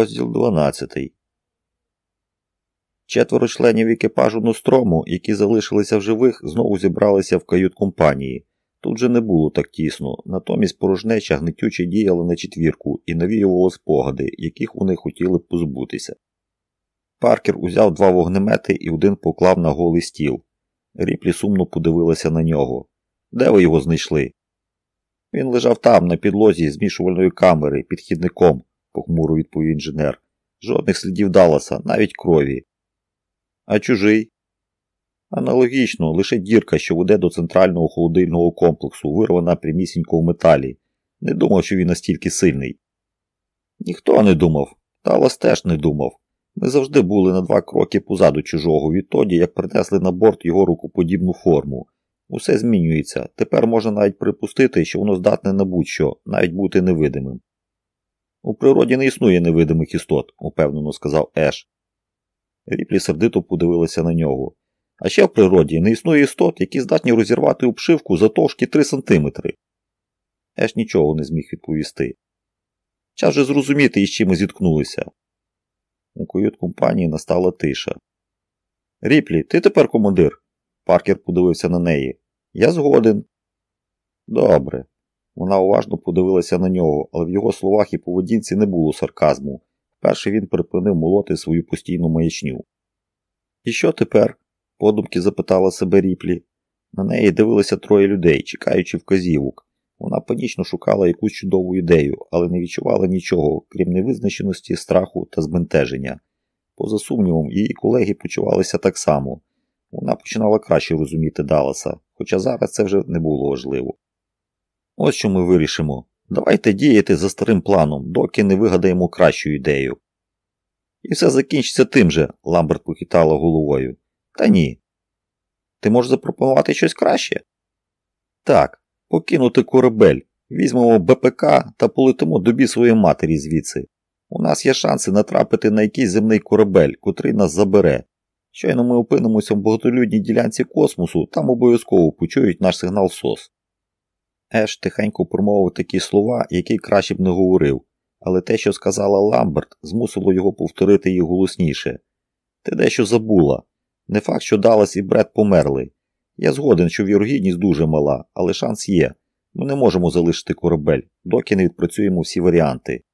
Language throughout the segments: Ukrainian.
Розділ 12. Четверо членів екіпажу Нострому, які залишилися в живих, знову зібралися в кают-компанії. Тут же не було так тісно, натомість порожнеча гнетюче діяла на четвірку і навіювало спогади, яких вони хотіли б позбутися. Паркер узяв два вогнемети і один поклав на голий стіл. Ріплі сумно подивилася на нього. Де ви його знайшли? Він лежав там, на підлозі змішувальної камери, під хідником, похмуро відповів інженер. Жодних слідів Далласа, навіть крові. А чужий? Аналогічно, лише дірка, що веде до центрального холодильного комплексу, вирвана прямісінько в металі. Не думав, що він настільки сильний. Ніхто не думав, Даллас теж не думав. Ми завжди були на два кроки позаду чужого відтоді, як принесли на борт його рукоподібну форму. Усе змінюється. Тепер можна навіть припустити, що воно здатне на будь-що, навіть бути невидимим. У природі не існує невидимих істот, упевнено сказав Еш. Ріплі сердито подивилася на нього. А ще в природі не існує істот, які здатні розірвати обшивку затовшки 3 сантиметри. Еш нічого не зміг відповісти. Час же зрозуміти, із чим ми зіткнулися. У кают компанії настала тиша. Ріплі, ти тепер командир? Паркер подивився на неї. Я згоден. Добре. Вона уважно подивилася на нього, але в його словах і поведінці не було сарказму. Вперше він припинив молоти свою постійну маячню. І що тепер? подумки запитала себе ріплі. На неї дивилися троє людей, чекаючи вказівок. Вона панічно шукала якусь чудову ідею, але не відчувала нічого, крім невизначеності, страху та збентеження. Поза сумнівом, її колеги почувалися так само. Вона починала краще розуміти Далласа, хоча зараз це вже не було важливо. Ось що ми вирішимо. Давайте діяти за старим планом, доки не вигадаємо кращу ідею. І все закінчиться тим же, Ламберт похитала головою. Та ні. Ти можеш запропонувати щось краще? Так, покинути корабель, візьмемо БПК та полетимо до бісової матері звідси. У нас є шанси натрапити на якийсь земний корабель, котрий нас забере. Щойно ми опинимося в багатолюдній ділянці космосу, там обов'язково почують наш сигнал СОС. Еш тихенько промовив такі слова, які краще б не говорив, але те, що сказала Ламберт, змусило його повторити їх голосніше. Ти дещо забула. Не факт, що Даллас і Бред померли. Я згоден, що вірогідність дуже мала, але шанс є. Ми не можемо залишити корабель, доки не відпрацюємо всі варіанти.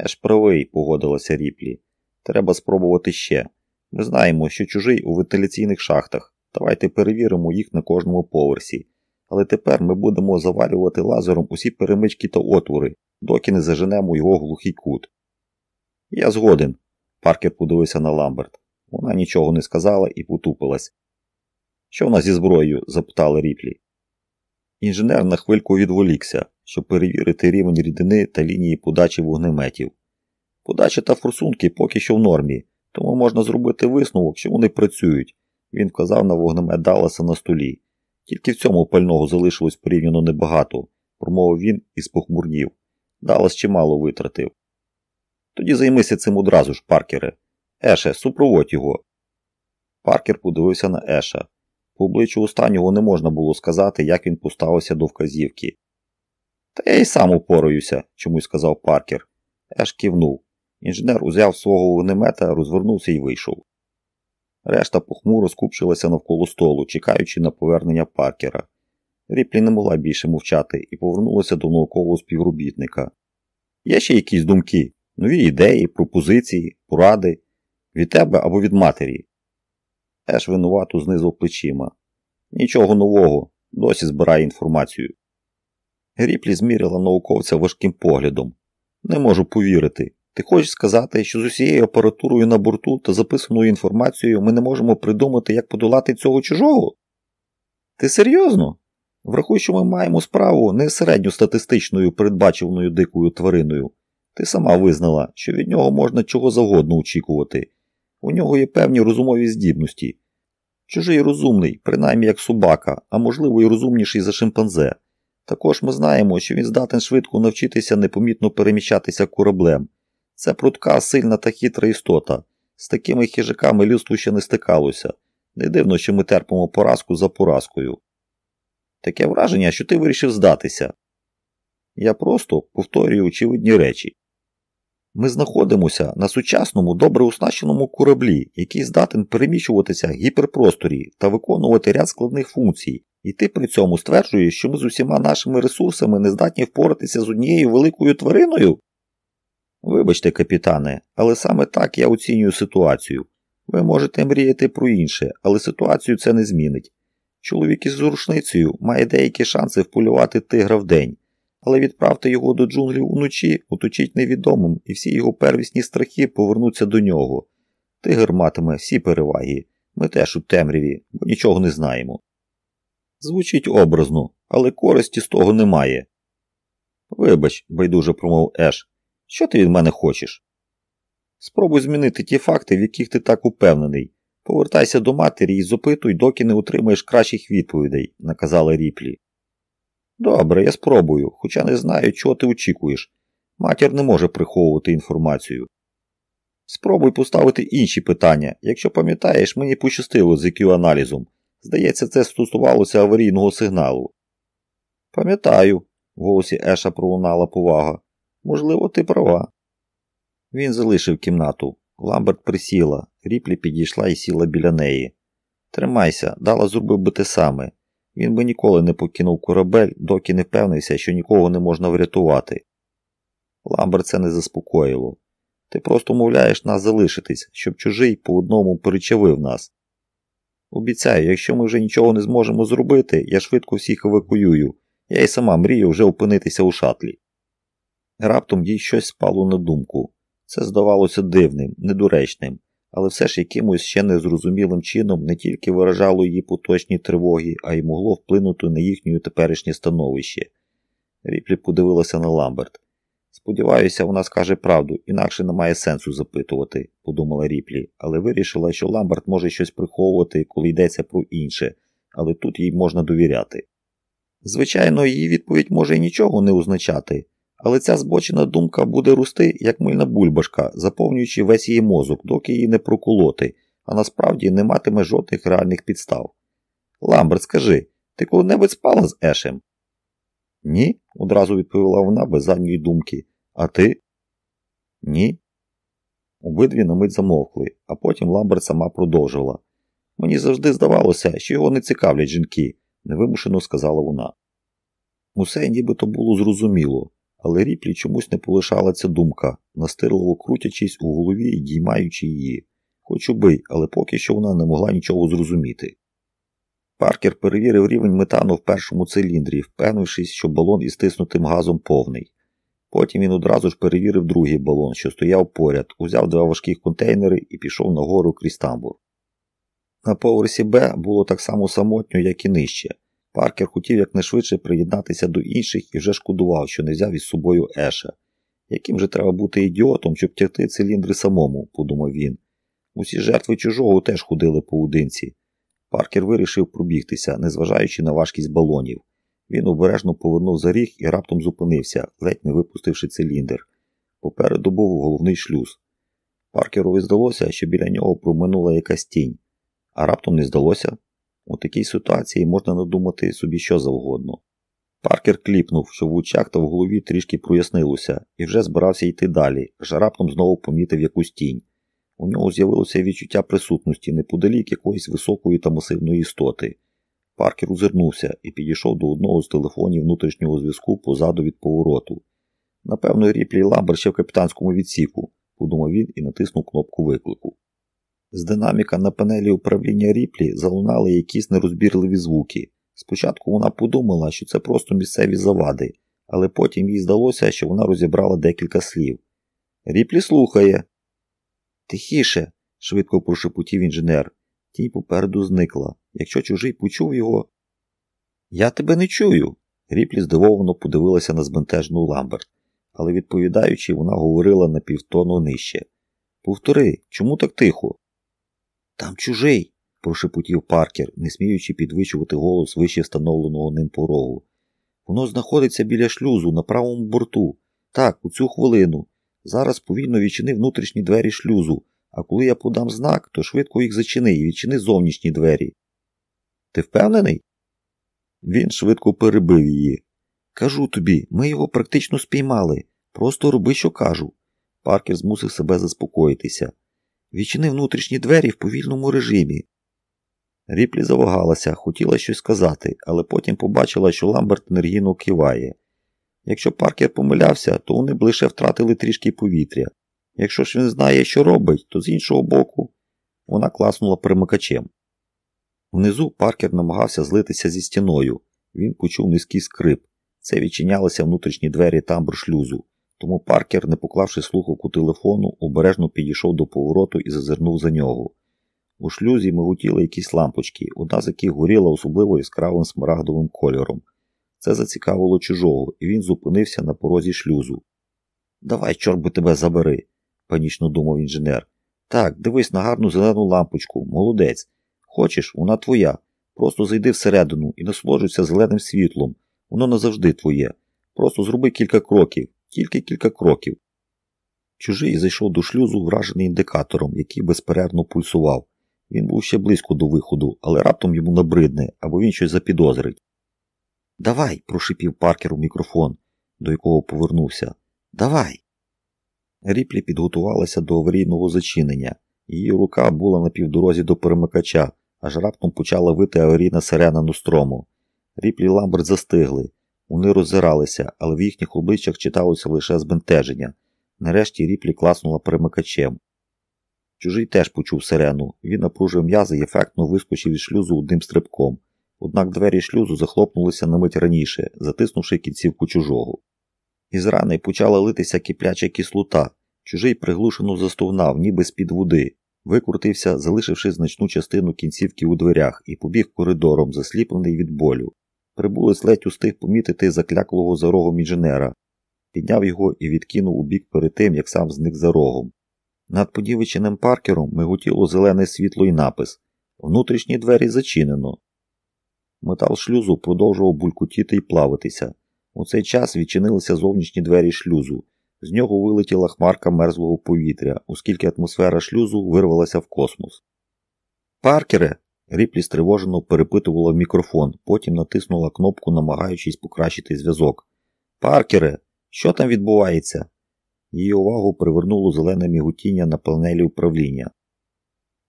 Еш правий, погодилася Ріплі. Треба спробувати ще. Ми знаємо, що чужий у вентиляційних шахтах. Давайте перевіримо їх на кожному поверсі. Але тепер ми будемо завалювати лазером усі перемички та отвори, доки не заженемо його глухий кут. Я згоден. Паркер подивився на Ламберт. Вона нічого не сказала і потупилась. Що в нас зі зброєю? запитали ріплі. Інженер на хвильку відволікся, щоб перевірити рівень рідини та лінії подачі вогнеметів. Подача та форсунки поки що в нормі, тому можна зробити висновок, що вони працюють. Він вказав на вогнемет Далласа на столі. Тільки в цьому пального залишилось порівняно небагато, промовив він і спохмурнів. Даллас чимало витратив. Тоді займися цим одразу ж, Паркере. Еше, супроводь його. Паркер подивився на Еша. По обличчю останнього не можна було сказати, як він поставився до вказівки. Та я й сам упораюся, чомусь сказав Паркер. Еш кивнув. Інженер узяв свого вогнемета, розвернувся і вийшов. Решта похмуро скупчилася навколо столу, чекаючи на повернення Паркера. Ріплі не могла більше мовчати і повернулася до наукового співробітника. Є ще якісь думки, нові ідеї, пропозиції, поради від тебе або від матері. Еш винувато знизив плечима. Нічого нового, досі збирає інформацію. Ріплі зміряла науковця важким поглядом. Не можу повірити. Ти хочеш сказати, що з усією апаратурою на борту та записаною інформацією ми не можемо придумати, як подолати цього чужого? Ти серйозно? Врахуй, що ми маємо справу не середньостатистичною передбачуваною дикою твариною. Ти сама визнала, що від нього можна чого завгодно очікувати. У нього є певні розумові здібності. Чужий розумний, принаймні як собака, а можливо і розумніший за шимпанзе. Також ми знаємо, що він здатен швидко навчитися непомітно переміщатися кораблем. Це прудка, сильна та хитра істота. З такими хижаками людство ще не стикалося. Не дивно, що ми терпимо поразку за поразкою. Таке враження, що ти вирішив здатися. Я просто повторюю очевидні речі. Ми знаходимося на сучасному, добре оснащеному кораблі, який здатен переміщуватися в гіперпросторі та виконувати ряд складних функцій, і ти при цьому стверджуєш, що ми з усіма нашими ресурсами не здатні впоратися з однією великою твариною? Вибачте, капітане, але саме так я оцінюю ситуацію. Ви можете мріяти про інше, але ситуацію це не змінить. Чоловік із рушницею має деякі шанси вполювати тигра в день, але відправте його до джунглів уночі, оточіть невідомим, і всі його первісні страхи повернуться до нього. Тигр матиме всі переваги. Ми теж у темряві, бо нічого не знаємо. Звучить образно, але користі з того немає. Вибач, байдуже промов Еш, що ти від мене хочеш? Спробуй змінити ті факти, в яких ти так упевнений. Повертайся до матері і запитуй, доки не отримаєш кращих відповідей, наказала Ріплі. Добре, я спробую, хоча не знаю, чого ти очікуєш. Матір не може приховувати інформацію. Спробуй поставити інші питання. Якщо пам'ятаєш, мені пощастило з IQ аналізом. Здається, це стосувалося аварійного сигналу. Пам'ятаю, в голосі Еша пролунала повага. Можливо, ти права. Він залишив кімнату. Ламберт присіла, ріплі підійшла і сіла біля неї. Тримайся, дала зробив би те саме. Він би ніколи не покинув корабель, доки не впевнився, що нікого не можна врятувати. Ламберт це не заспокоїло. Ти просто мовляєш нас залишитись, щоб чужий по одному перечавив нас. Обіцяю, якщо ми вже нічого не зможемо зробити, я швидко всіх евакуюю. Я й сама мрію вже опинитися у шатлі. Раптом їй щось спало на думку. Це здавалося дивним, недоречним, але все ж якимось ще незрозумілим чином не тільки виражало її поточні тривоги, а й могло вплинути на їхнє теперішнє становище. Ріплі подивилася на Ламберт. Сподіваюся, вона скаже правду, інакше немає сенсу запитувати, подумала Ріплі, але вирішила, що Ламберт може щось приховувати, коли йдеться про інше, але тут їй можна довіряти. Звичайно, її відповідь може й нічого не означати, але ця збочена думка буде рости, як мильна бульбашка, заповнюючи весь її мозок, доки її не проколоти, а насправді не матиме жодних реальних підстав. Ламберт, скажи, ти коли-небудь спала з Ешем? Ні, одразу відповіла вона без задньої думки. А ти? Ні. Обидві на мить замовкли, а потім Ламберт сама продовжувала. Мені завжди здавалося, що його не цікавлять жінки, невимушено сказала вона. Усе нібито було зрозуміло, але ріплі чомусь не полишала ця думка, настирливо крутячись у голові і діймаючи її. Хоч убий, але поки що вона не могла нічого зрозуміти. Паркер перевірив рівень метану в першому циліндрі, впевнившись, що балон із тиснутим газом повний. Потім він одразу ж перевірив другий балон, що стояв поряд, узяв два важких контейнери і пішов нагору крізь тамбур. На поверсі Б було так само самотньо, як і нижче. Паркер хотів якнайшвидше приєднатися до інших і вже шкодував, що не взяв із собою Еша. Яким же треба бути ідіотом, щоб тягти циліндри самому, подумав він. Усі жертви чужого теж ходили поодинці. Паркер вирішив пробігтися, незважаючи на важкість балонів. Він обережно повернув за ріг і раптом зупинився, ледь не випустивши циліндр. Попереду був головний шлюз. Паркерові здалося, що біля нього проминула якась тінь, а раптом не здалося. У такій ситуації можна надумати собі що завгодно. Паркер кліпнув, що в очах та в голові трішки прояснилося, і вже збирався йти далі, аж раптом знову помітив якусь тінь. У нього з'явилося відчуття присутності неподалік якоїсь високої та масивної істоти. Паркер озирнувся і підійшов до одного з телефонів внутрішнього зв'язку позаду від повороту. Напевно, ріплі Ламбер ще в капітанському відсіку, подумав він і натиснув кнопку виклику. З динаміка на панелі управління ріплі залунали якісь нерозбірливі звуки. Спочатку вона подумала, що це просто місцеві завади, але потім їй здалося, що вона розібрала декілька слів. Ріплі слухає. Тихіше, швидко прошепотів інженер. Тінь попереду зникла. Якщо чужий почув його. Я тебе не чую. Ріплі здивовано подивилася на збентежну Ламберт, але відповідаючи, вона говорила на півтону нижче. Повтори, чому так тихо? Там чужий, прошепотів Паркер, не сміючи підвищувати голос вище встановленого ним порогу. Воно знаходиться біля шлюзу на правому борту. Так, у цю хвилину. Зараз повільно відчини внутрішні двері шлюзу, а коли я подам знак, то швидко їх зачини і відчини зовнішні двері. Ти впевнений? Він швидко перебив її. Кажу тобі, ми його практично спіймали. Просто роби, що кажу. Паркер змусив себе заспокоїтися. Відчини внутрішні двері в повільному режимі. Ріплі завагалася, хотіла щось сказати, але потім побачила, що Ламберт енергійно киває. Якщо Паркер помилявся, то вони б лише втратили трішки повітря. Якщо ж він знає, що робить, то з іншого боку вона класнула примикачем. Внизу Паркер намагався злитися зі стіною. Він почув низький скрип. Це відчинялися внутрішні двері тамбур шлюзу. Тому Паркер, не поклавши слухавку телефону, обережно підійшов до повороту і зазирнув за нього. У шлюзі миготіли якісь лампочки, одна з яких горіла особливо яскравим смарагдовим кольором. Це зацікавило чужого, і він зупинився на порозі шлюзу. Давай, чорт би тебе забери, панічно думав інженер. Так, дивись на гарну зелену лампочку, молодець. Хочеш, вона твоя. Просто зайди всередину і насолоджуйся зеленим світлом. Воно назавжди твоє. Просто зроби кілька кроків, тільки кілька кроків. Чужий зайшов до шлюзу, вражений індикатором, який безперервно пульсував. Він був ще близько до виходу, але раптом йому набридне або він щось запідозрить. Давай, прошипів Паркер у мікрофон, до якого повернувся. Давай. Ріплі підготувалася до аварійного зачинення. Її рука була на півдорозі до перемикача, аж раптом почала вити аварійна сирена Нострому. Ріплі Ламберт застигли. Вони роззиралися, але в їхніх обличчях читалося лише збентеження. Нарешті ріплі класнула перемикачем. Чужий теж почув сирену. Він напружив м'язи і ефектно вискочив із шлюзу одним стрибком. Однак двері шлюзу захлопнулися на мить раніше, затиснувши кінцівку чужого. Із рани почала литися кипляча кислота. Чужий приглушено застогнав, ніби з-під води. Викрутився, залишивши значну частину кінцівки у дверях, і побіг коридором, засліплений від болю. Прибулець ледь устиг помітити закляклого за рогом інженера, підняв його і відкинув у бік перед тим, як сам зник за рогом. Над подівичиним паркером миготіло зелене світло і напис Внутрішні двері зачинено. Метал шлюзу продовжував булькотіти і плавитися. У цей час відчинилися зовнішні двері шлюзу. З нього вилетіла хмарка мерзлого повітря, оскільки атмосфера шлюзу вирвалася в космос. Паркере. Ріплі стривожено перепитувала в мікрофон, потім натиснула кнопку, намагаючись покращити зв'язок. Паркере, що там відбувається? Її увагу привернуло зелене мігутіння на панелі управління.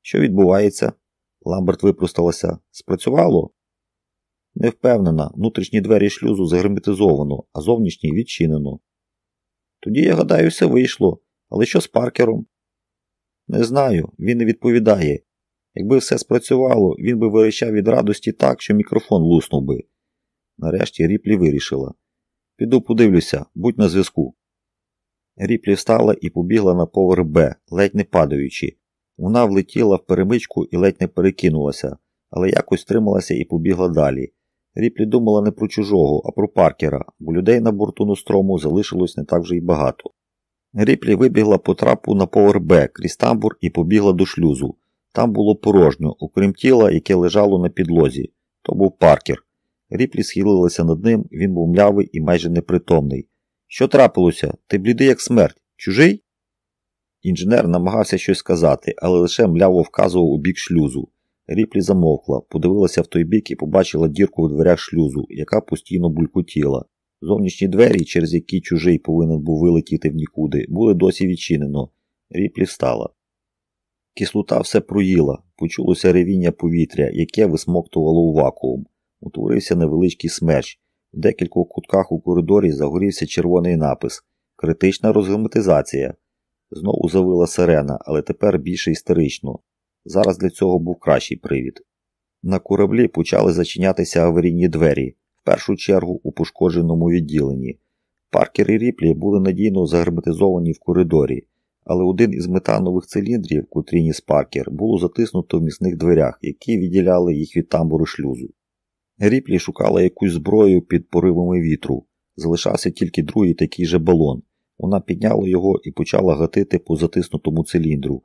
Що відбувається? Ламберт випросталася. Спрацювало? Не впевнена, внутрішні двері шлюзу загерметизовано, а зовнішні відчинено. Тоді, я гадаю, все вийшло. Але що з паркером? Не знаю, він не відповідає. Якби все спрацювало, він би вирішав від радості так, що мікрофон луснув би. Нарешті Ріплі вирішила. Піду подивлюся, будь на зв'язку. Ріплі встала і побігла на поверх Б, ледь не падаючи. Вона влетіла в перемичку і ледь не перекинулася, але якось стрималася і побігла далі. Ріплі думала не про чужого, а про паркера, бо людей на борту Нострому залишилось не так вже й багато. Ріплі вибігла по трапу на поверх Б крізь тамбур і побігла до шлюзу. Там було порожньо, окрім тіла, яке лежало на підлозі. То був паркер. Ріплі схилилася над ним, він був млявий і майже непритомний. Що трапилося? Ти блідий, як смерть. Чужий? Інженер намагався щось сказати, але лише мляво вказував у бік шлюзу. Ріплі замовкла, подивилася в той бік і побачила дірку в дверях шлюзу, яка постійно булькотіла. Зовнішні двері, через які чужий повинен був вилетіти в нікуди, були досі відчинено. Ріплі встала. Кислота все проїла, почулося ревіння повітря, яке висмоктувало у вакуум. Утворився невеличкий смерч. В декількох кутках у коридорі загорівся червоний напис Критична розгерметизація. Знову завила сирена, але тепер більше істерично. Зараз для цього був кращий привід. На кораблі почали зачинятися аварійні двері, в першу чергу у пошкодженому відділенні. Паркер і ріплі були надійно загерметизовані в коридорі, але один із метанових циліндрів, котрі ніс Паркер, було затиснуто в місних дверях, які відділяли їх від тамбуру шлюзу. Ріплі шукала якусь зброю під поривами вітру. Залишався тільки другий такий же балон. Вона підняла його і почала гатити по затиснутому циліндру.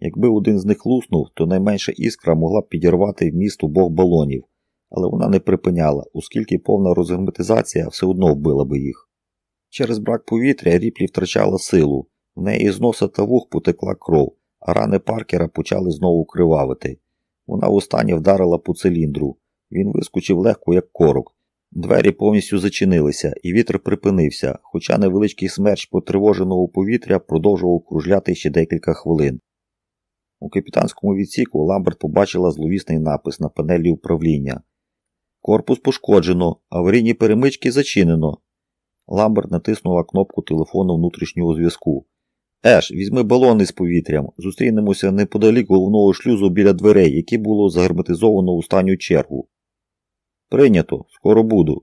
Якби один з них луснув, то найменша іскра могла б підірвати вміст обох балонів, але вона не припиняла, оскільки повна розгерметизація все одно вбила би їх. Через брак повітря ріплі втрачала силу, в неї з носа та вух потекла кров, а рани Паркера почали знову кривавити. Вона востаннє вдарила по циліндру. Він вискочив легко, як корок. Двері повністю зачинилися, і вітер припинився, хоча невеличкий смерч потривоженого повітря продовжував кружляти ще декілька хвилин. У капітанському відсіку Ламберт побачила зловісний напис на панелі управління. Корпус пошкоджено, аварійні перемички зачинено. Ламберт натиснула кнопку телефону внутрішнього зв'язку. Еш, візьми балони з повітрям. Зустрінемося неподалік головного шлюзу біля дверей, які було загерметизовано у останню чергу. Прийнято, скоро буду.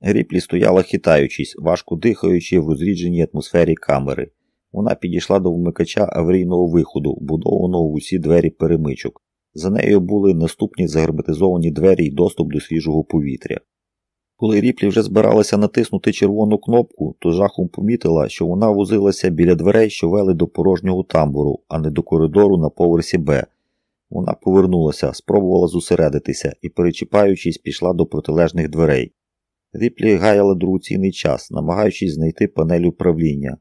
Гріплі стояла хитаючись, важко дихаючи в розрідженій атмосфері камери. Вона підійшла до вмикача аварійного виходу, вбудованого в усі двері перемичок. За нею були наступні загерметизовані двері і доступ до свіжого повітря. Коли Ріплі вже збиралася натиснути червону кнопку, то жахом помітила, що вона возилася біля дверей, що вели до порожнього тамбуру, а не до коридору на поверсі Б. Вона повернулася, спробувала зосередитися і, перечіпаючись, пішла до протилежних дверей. Ріплі гаяла дорогоцінний час, намагаючись знайти панель управління.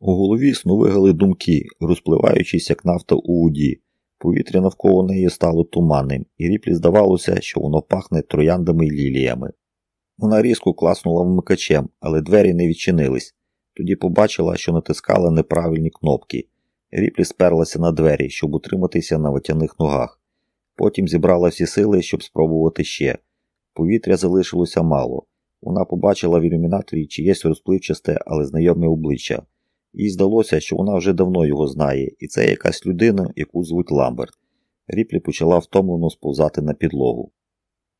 У голові снувигали думки, розпливаючись, як нафта у воді. Повітря навколо неї стало туманним, і ріплі здавалося, що воно пахне трояндами й ліліями. Вона різко класнула вмикачем, але двері не відчинились. Тоді побачила, що натискала неправильні кнопки. Ріплі сперлася на двері, щоб утриматися на ватяних ногах. Потім зібрала всі сили, щоб спробувати ще. Повітря залишилося мало. Вона побачила в ілюмінаторі чиєсь розпливчасте, але знайоме обличчя. Їй здалося, що вона вже давно його знає, і це якась людина, яку звуть Ламберт. Ріплі почала втомлено сповзати на підлогу.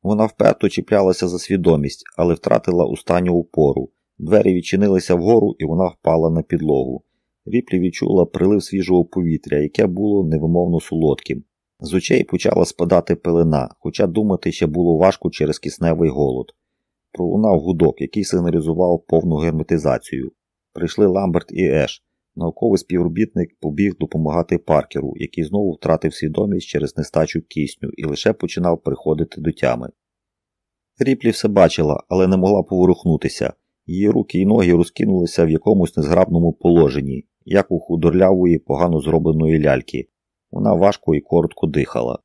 Вона вперто чіплялася за свідомість, але втратила останню упору. Двері відчинилися вгору, і вона впала на підлогу. Ріплі відчула прилив свіжого повітря, яке було невимовно солодким. З очей почала спадати пелена, хоча думати ще було важко через кисневий голод. Пролунав гудок, який сигналізував повну герметизацію. Прийшли Ламберт і Еш. Науковий співробітник побіг допомагати паркеру, який знову втратив свідомість через нестачу кисню і лише починав приходити до тями. Ріплі все бачила, але не могла поворухнутися. Її руки і ноги розкинулися в якомусь незграбному положенні, як у худорлявої, погано зробленої ляльки. Вона важко і коротко дихала.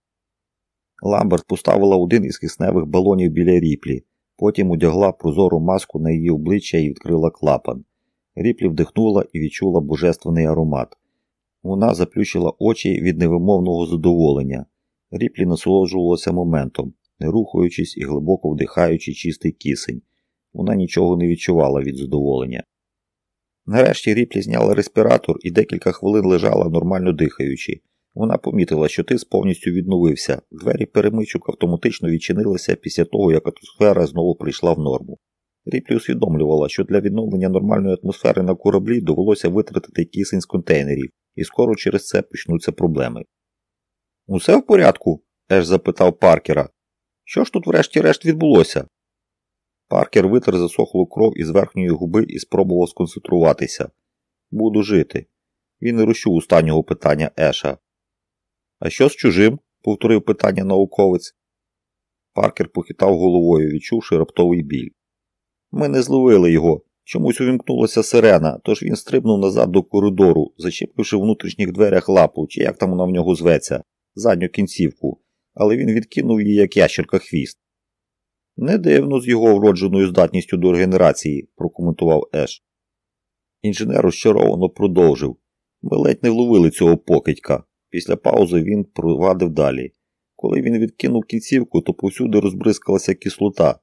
Ламберт поставила один із кисневих балонів біля ріплі, потім одягла прозору маску на її обличчя і відкрила клапан. Ріплі вдихнула і відчула божественний аромат. Вона заплющила очі від невимовного задоволення. Ріплі насолоджувалася моментом, не рухаючись і глибоко вдихаючи чистий кисень. Вона нічого не відчувала від задоволення. Нарешті ріплі зняла респіратор і декілька хвилин лежала, нормально дихаючи. Вона помітила, що тиск повністю відновився. Двері перемичок автоматично відчинилися після того, як атмосфера знову прийшла в норму. Ріплі усвідомлювала, що для відновлення нормальної атмосфери на кораблі довелося витратити кисень з контейнерів, і скоро через це почнуться проблеми. Усе в порядку? Еш запитав Паркера. Що ж тут врешті-решт відбулося? Паркер витер засохлу кров із верхньої губи і спробував сконцентруватися. Буду жити. Він не розчув останнього питання Еша. А що з чужим? повторив питання науковець. Паркер похитав головою, відчувши раптовий біль. Ми не зловили його. Чомусь увімкнулася сирена, тож він стрибнув назад до коридору, зачепивши в внутрішніх дверях лапу, чи як там вона в нього зветься, задню кінцівку, але він відкинув її, як ящерка хвіст. Не дивно з його вродженою здатністю до регенерації, прокоментував Еш. Інженер розчаровано продовжив. Ми ледь не вловили цього покидька. Після паузи він провадив далі. Коли він відкинув кінцівку, то повсюди розбризкалася кислота.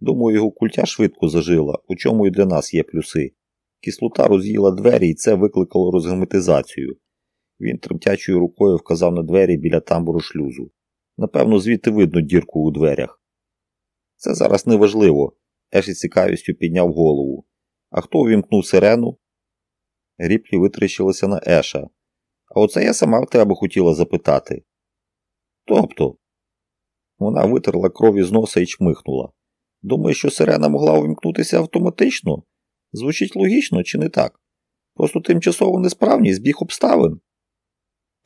Думаю, його культя швидко зажила, у чому і для нас є плюси. Кислота роз'їла двері і це викликало розгерметизацію. Він тремтячою рукою вказав на двері біля тамбуру шлюзу. Напевно, звідти видно дірку у дверях. Це зараз неважливо. Еш із цікавістю підняв голову. А хто увімкнув сирену? Ріплі витріщилася на Еша. А оце я сама в тебе хотіла запитати. Тобто, вона витерла кров із носа і чмихнула. Думаю, що сирена могла увімкнутися автоматично. Звучить логічно, чи не так? Просто тимчасово несправність біг обставин.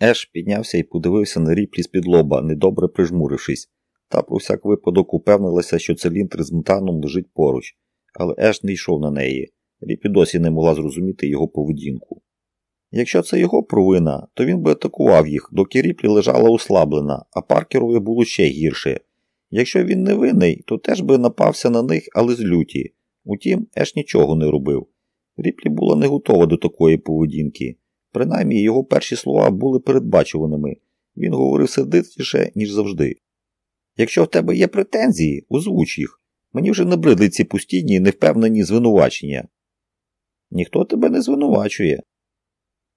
Еш піднявся і подивився на ріплі з-під лоба, недобре прижмурившись, та про всяк випадок упевнилася, що циліндр з метаном лежить поруч, але Еш не йшов на неї. Ріпі досі не могла зрозуміти його поведінку. Якщо це його провина, то він би атакував їх, доки ріплі лежала ослаблена, а паркерові було ще гірше. Якщо він не винний, то теж би напався на них, але з люті. Утім, Еш нічого не робив. Ріплі була не готова до такої поведінки. Принаймні, його перші слова були передбачуваними. Він говорив сердитіше, ніж завжди. Якщо в тебе є претензії, озвуч їх. Мені вже набридли ці постійні невпевнені звинувачення. Ніхто тебе не звинувачує.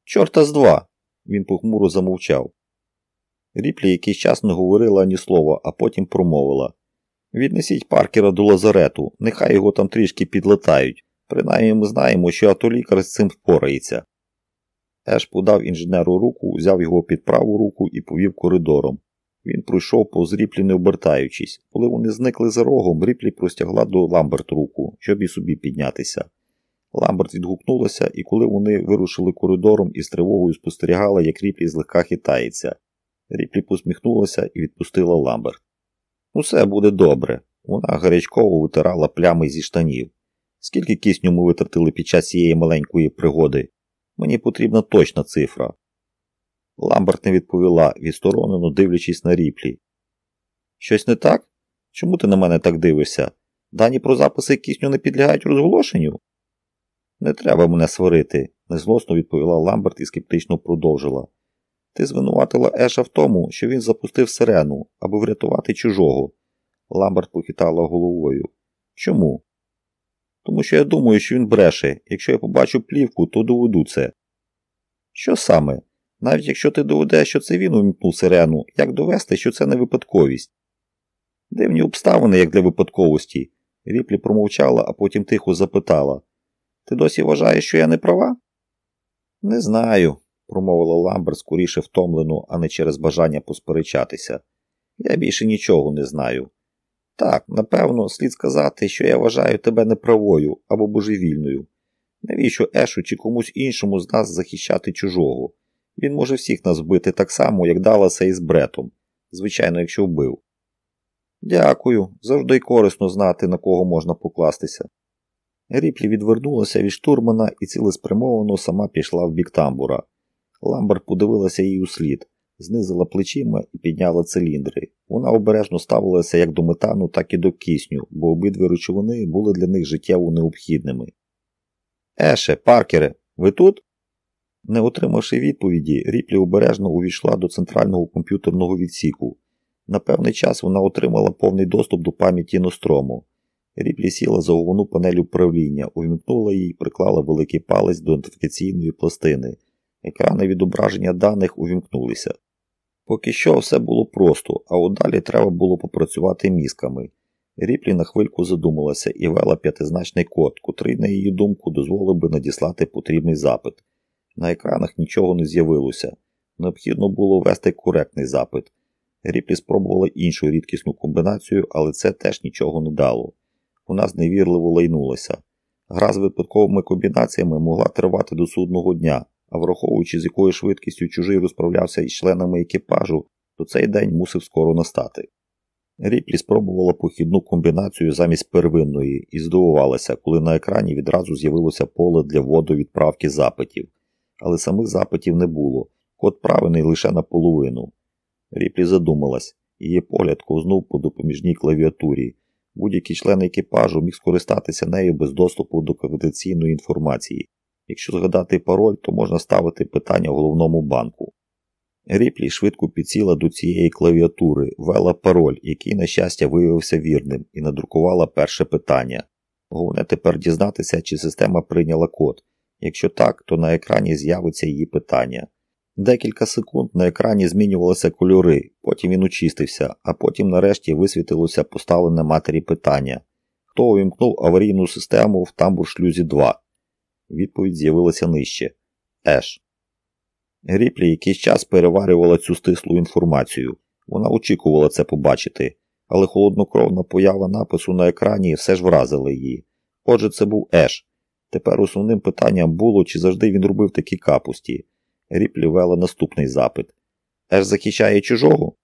Чорта з два. Він похмуро замовчав. Ріплі якийсь час не говорила ані слова, а потім промовила Віднесіть паркера до лазарету, нехай його там трішки підлетають. Принаймні ми знаємо, що автолікар з цим впорається. Еш подав інженеру руку, взяв його під праву руку і повів коридором. Він пройшов повз ріплі, не обертаючись. Коли вони зникли за рогом, ріплі простягла до Ламберт руку, щоб і собі піднятися. Ламберт відгукнулася, і коли вони вирушили коридором і з тривогою спостерігала, як ріплі злегка хитається. Ріплі посміхнулася і відпустила Ламберт. Усе буде добре. Вона гарячково витирала плями зі штанів. Скільки кисню ми витратили під час цієї маленької пригоди? Мені потрібна точна цифра. Ламберт не відповіла, відсторонено дивлячись на ріплі. Щось не так? Чому ти на мене так дивишся? Дані про записи кисню не підлягають розголошенню? Не треба мене сварити, незлосно відповіла Ламберт і скептично продовжила. Ти звинуватила Еша в тому, що він запустив сирену, аби врятувати чужого. Ламберт похитала головою. Чому? Тому що я думаю, що він бреше. Якщо я побачу плівку, то доведу це. Що саме? Навіть якщо ти доведеш, що це він увімкнув сирену, як довести, що це не випадковість? Дивні обставини, як для випадковості. Ріплі промовчала, а потім тихо запитала. Ти досі вважаєш, що я не права? Не знаю, промовила Ламберт скоріше втомлено, а не через бажання посперечатися. Я більше нічого не знаю. Так, напевно, слід сказати, що я вважаю тебе неправою або божевільною. Навіщо Ешу чи комусь іншому з нас захищати чужого? Він може всіх нас вбити так само, як Далласа із Бретом, звичайно, якщо вбив. Дякую, завжди корисно знати, на кого можна покластися. Ріплі відвернулася від штурмана і цілеспрямовано сама пішла в бік тамбура. Ламберт подивилася їй у слід, знизила плечима і підняла циліндри. Вона обережно ставилася як до метану, так і до кисню, бо обидві речовини були для них життєво необхідними. Еше, паркере, ви тут? Не отримавши відповіді, Ріплі обережно увійшла до центрального комп'ютерного відсіку. На певний час вона отримала повний доступ до пам'яті Нострому. Ріплі сіла за головну панель управління, увімкнула її і приклала великий палець до ідентифікаційної пластини. Екрани відображення даних увімкнулися. Поки що все було просто, а от далі треба було попрацювати мізками. Ріплі на хвильку задумалася і вела п'ятизначний код, котрий, на її думку, дозволив би надіслати потрібний запит. На екранах нічого не з'явилося. Необхідно було ввести коректний запит. Ріплі спробувала іншу рідкісну комбінацію, але це теж нічого не дало. Вона зневірливо лайнулася. Гра з випадковими комбінаціями могла тривати до судного дня, а враховуючи, з якою швидкістю чужий розправлявся із членами екіпажу, то цей день мусив скоро настати. Ріплі спробувала похідну комбінацію замість первинної і здивувалася, коли на екрані відразу з'явилося поле для вводу відправки запитів, але самих запитів не було, код правильний лише наполовину. Ріплі задумалась, її погляд ковзнув по допоміжній клавіатурі. Будь-який член екіпажу міг скористатися нею без доступу до конфіденційної інформації. Якщо згадати пароль, то можна ставити питання в головному банку. Ріплі швидко підсіла до цієї клавіатури, ввела пароль, який, на щастя, виявився вірним, і надрукувала перше питання. Головне тепер дізнатися, чи система прийняла код. Якщо так, то на екрані з'явиться її питання. Декілька секунд на екрані змінювалися кольори, потім він очистився, а потім нарешті висвітилося поставлене матері питання хто увімкнув аварійну систему в тамбур шлюзі 2. Відповідь з'явилася нижче Еш. Гріплі якийсь час переварювала цю стислу інформацію. Вона очікувала це побачити, але холоднокровна поява напису на екрані все ж вразила її. Отже, це був Еш. Тепер основним питанням було, чи завжди він робив такі капусті. Ріплі вела наступний запит. Еш захищає чужого?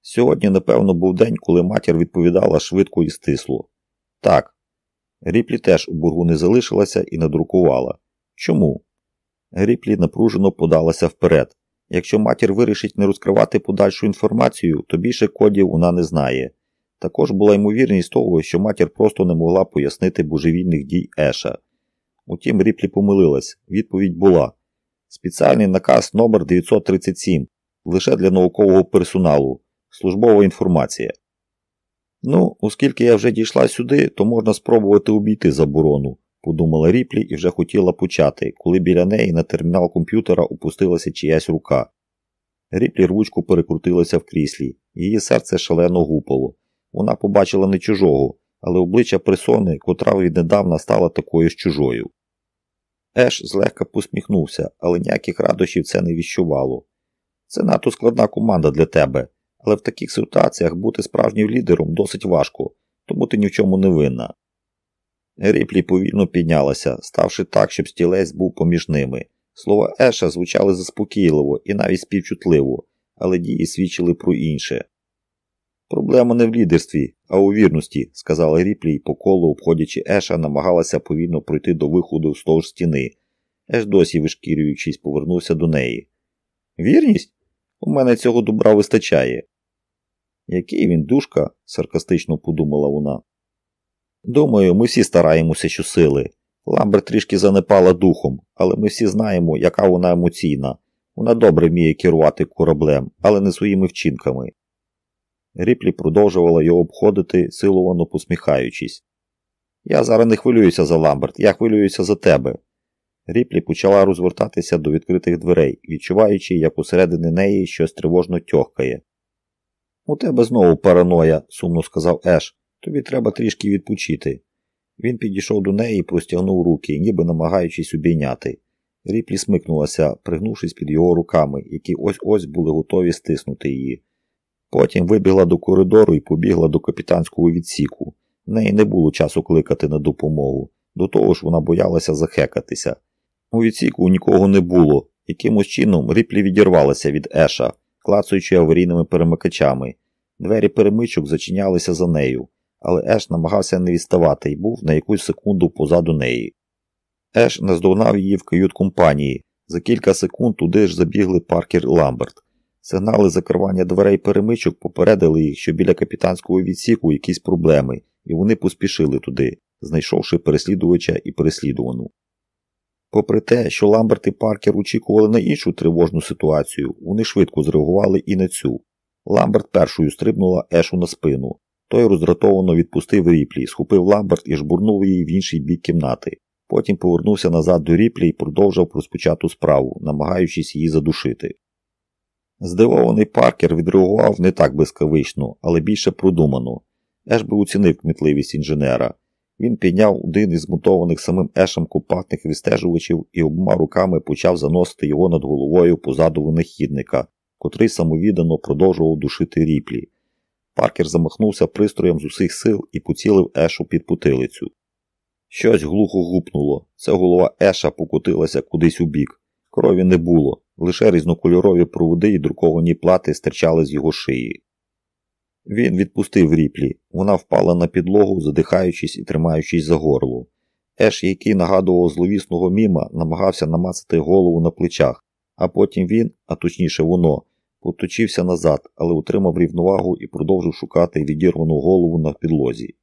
Сьогодні, напевно, був день, коли матір відповідала швидко і стисло. Так. Ріплі теж у бургу не залишилася і надрукувала. Чому? Гріплі напружено подалася вперед. Якщо матір вирішить не розкривати подальшу інформацію, то більше кодів вона не знає. Також була ймовірність того, що матір просто не могла пояснити божевільних дій Еша. Утім, Ріплі помилилась. Відповідь була: спеціальний наказ номер 937 лише для наукового персоналу, службова інформація. Ну, оскільки я вже дійшла сюди, то можна спробувати обійти заборону, подумала Ріплі і вже хотіла почати, коли біля неї на термінал комп'ютера опустилася чиясь рука. Ріплі рвучко перекрутилася в кріслі, її серце шалено гупало. Вона побачила не чужого, але обличчя присони, котра віднедавна стала такою ж чужою. Еш злегка посміхнувся, але ніяких радощів це не віщувало. Це надто складна команда для тебе, але в таких ситуаціях бути справжнім лідером досить важко, тому ти ні в чому не винна. Ріплі повільно піднялася, ставши так, щоб стілець був поміж ними. Слова Еша звучали заспокійливо і навіть співчутливо, але дії свідчили про інше. Проблема не в лідерстві, а у вірності, сказала Ріплі і по колу, обходячи Еша, намагалася повільно пройти до виходу вздовж стіни. Еш досі, вишкірюючись, повернувся до неї. Вірність? У мене цього добра вистачає. Який він душка, саркастично подумала вона. Думаю, ми всі стараємося щосили. Ламбер трішки занепала духом, але ми всі знаємо, яка вона емоційна. Вона добре вміє керувати кораблем, але не своїми вчинками. Ріплі продовжувала його обходити, силовано посміхаючись. Я зараз не хвилююся за Ламберт, я хвилююся за тебе. Ріплі почала розвертатися до відкритих дверей, відчуваючи, як усередині неї щось тривожно тьохкає. У тебе знову параноя, сумно сказав Еш. Тобі треба трішки відпочити. Він підійшов до неї і простягнув руки, ніби намагаючись обійняти. Ріплі смикнулася, пригнувшись під його руками, які ось ось були готові стиснути її. Потім вибігла до коридору і побігла до капітанського відсіку. В неї не було часу кликати на допомогу. До того ж вона боялася захекатися. У відсіку нікого не було. Якимось чином ріплі відірвалася від Еша, клацаючи аварійними перемикачами. Двері перемичок зачинялися за нею, але Еш намагався не відставати і був на якусь секунду позаду неї. Еш наздогнав її в кают компанії. За кілька секунд туди ж забігли Паркер Ламберт. Сигнали закривання дверей перемичок попередили їх, що біля капітанського відсіку якісь проблеми, і вони поспішили туди, знайшовши переслідувача і переслідувану. Попри те, що Ламберт і Паркер очікували на іншу тривожну ситуацію, вони швидко зреагували і на цю. Ламберт першою стрибнула Ешу на спину. Той роздратовано відпустив ріплі, схопив Ламберт і жбурнув її в інший бік кімнати. Потім повернувся назад до ріплі і продовжив розпочату справу, намагаючись її задушити. Здивований Паркер відреагував не так блискавично, але більше продумано. Еш би оцінив кмітливість інженера. Він підняв один із мутованих самим Ешем компактних відстежувачів і обома руками почав заносити його над головою позаду винахідника, котрий самовіддано продовжував душити ріплі. Паркер замахнувся пристроєм з усіх сил і поцілив Ешу під потилицю. Щось глухо гупнуло. Це голова Еша покотилася кудись у бік. Крові не було, лише різнокольорові проводи і друковані плати стирчали з його шиї. Він відпустив ріплі. Вона впала на підлогу, задихаючись і тримаючись за горло. Еш, який нагадував зловісного міма, намагався намацати голову на плечах, а потім він, а точніше воно, поточився назад, але утримав рівновагу і продовжив шукати відірвану голову на підлозі.